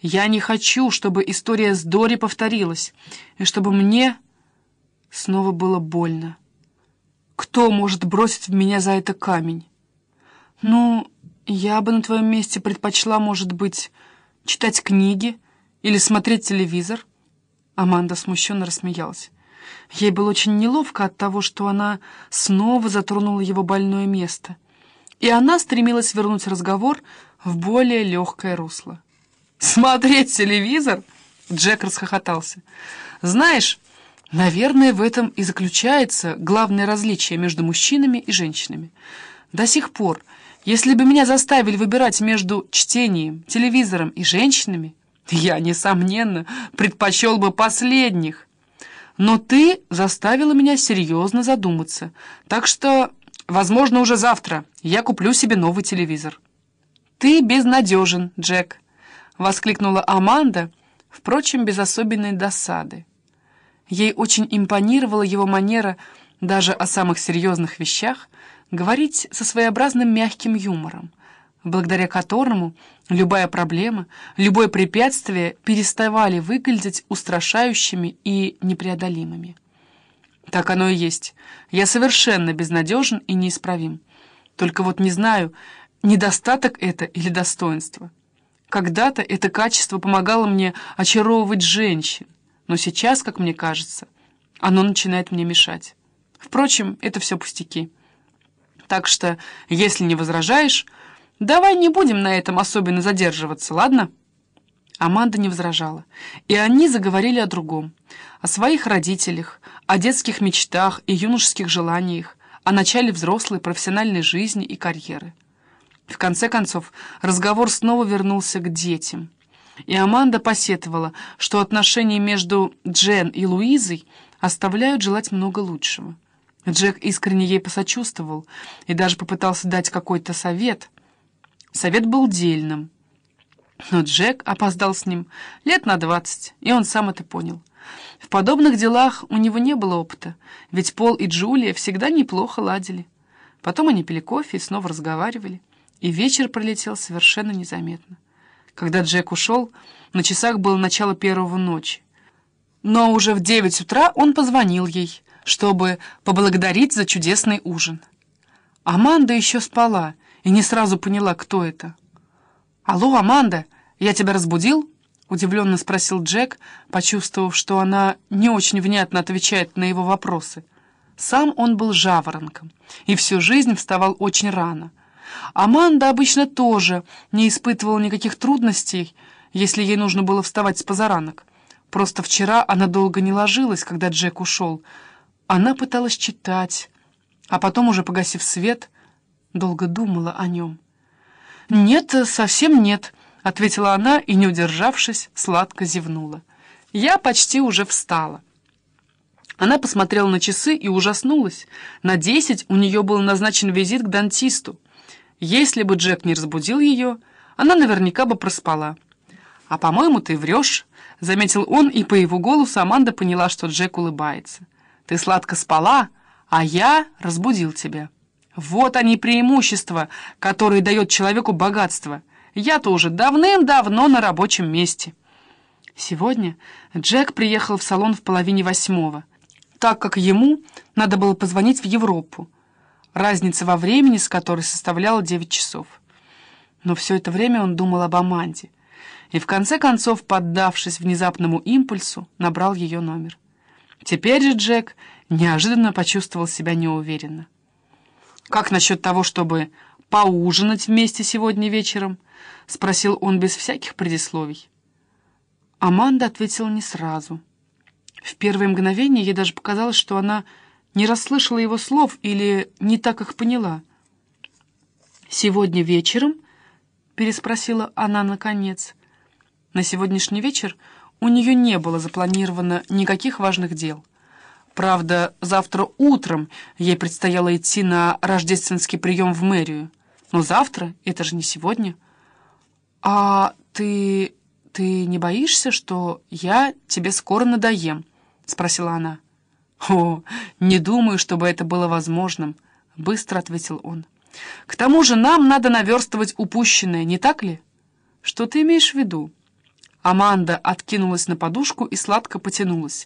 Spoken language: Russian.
Я не хочу, чтобы история с Дори повторилась, и чтобы мне снова было больно. Кто может бросить в меня за это камень? Ну, я бы на твоем месте предпочла, может быть, читать книги или смотреть телевизор. Аманда смущенно рассмеялась. Ей было очень неловко от того, что она снова затронула его больное место, и она стремилась вернуть разговор в более легкое русло. «Смотреть телевизор?» — Джек расхохотался. «Знаешь, наверное, в этом и заключается главное различие между мужчинами и женщинами. До сих пор, если бы меня заставили выбирать между чтением, телевизором и женщинами, я, несомненно, предпочел бы последних. Но ты заставила меня серьезно задуматься, так что, возможно, уже завтра я куплю себе новый телевизор». «Ты безнадежен, Джек», — воскликнула Аманда, впрочем, без особенной досады. Ей очень импонировала его манера даже о самых серьезных вещах говорить со своеобразным мягким юмором, благодаря которому любая проблема, любое препятствие переставали выглядеть устрашающими и непреодолимыми. Так оно и есть. Я совершенно безнадежен и неисправим. Только вот не знаю, недостаток это или достоинство. Когда-то это качество помогало мне очаровывать женщин, но сейчас, как мне кажется, оно начинает мне мешать. Впрочем, это все пустяки. Так что, если не возражаешь, давай не будем на этом особенно задерживаться, ладно?» Аманда не возражала, и они заговорили о другом, о своих родителях, о детских мечтах и юношеских желаниях, о начале взрослой профессиональной жизни и карьеры. В конце концов, разговор снова вернулся к детям. И Аманда посетовала, что отношения между Джен и Луизой оставляют желать много лучшего. Джек искренне ей посочувствовал и даже попытался дать какой-то совет. Совет был дельным. Но Джек опоздал с ним лет на двадцать, и он сам это понял. В подобных делах у него не было опыта, ведь Пол и Джулия всегда неплохо ладили. Потом они пили кофе и снова разговаривали и вечер пролетел совершенно незаметно. Когда Джек ушел, на часах было начало первого ночи. Но уже в девять утра он позвонил ей, чтобы поблагодарить за чудесный ужин. Аманда еще спала и не сразу поняла, кто это. «Алло, Аманда, я тебя разбудил?» — удивленно спросил Джек, почувствовав, что она не очень внятно отвечает на его вопросы. Сам он был жаворонком и всю жизнь вставал очень рано — Аманда обычно тоже не испытывала никаких трудностей, если ей нужно было вставать с позаранок. Просто вчера она долго не ложилась, когда Джек ушел. Она пыталась читать, а потом, уже погасив свет, долго думала о нем. «Нет, совсем нет», — ответила она и, не удержавшись, сладко зевнула. «Я почти уже встала». Она посмотрела на часы и ужаснулась. На десять у нее был назначен визит к дантисту. Если бы Джек не разбудил ее, она наверняка бы проспала. «А, по-моему, ты врешь», — заметил он, и по его голосу Аманда поняла, что Джек улыбается. «Ты сладко спала, а я разбудил тебя. Вот они преимущества, которые дает человеку богатство. Я-то уже давным-давно на рабочем месте». Сегодня Джек приехал в салон в половине восьмого, так как ему надо было позвонить в Европу, разница во времени с которой составляла 9 часов. Но все это время он думал об Аманде и, в конце концов, поддавшись внезапному импульсу, набрал ее номер. Теперь же Джек неожиданно почувствовал себя неуверенно. «Как насчет того, чтобы поужинать вместе сегодня вечером?» — спросил он без всяких предисловий. Аманда ответила не сразу. В первое мгновение ей даже показалось, что она не расслышала его слов или не так их поняла. «Сегодня вечером?» — переспросила она наконец. На сегодняшний вечер у нее не было запланировано никаких важных дел. Правда, завтра утром ей предстояло идти на рождественский прием в мэрию. Но завтра — это же не сегодня. «А ты... ты не боишься, что я тебе скоро надоем?» — спросила она. «О, не думаю, чтобы это было возможным», — быстро ответил он. «К тому же нам надо наверстывать упущенное, не так ли?» «Что ты имеешь в виду?» Аманда откинулась на подушку и сладко потянулась.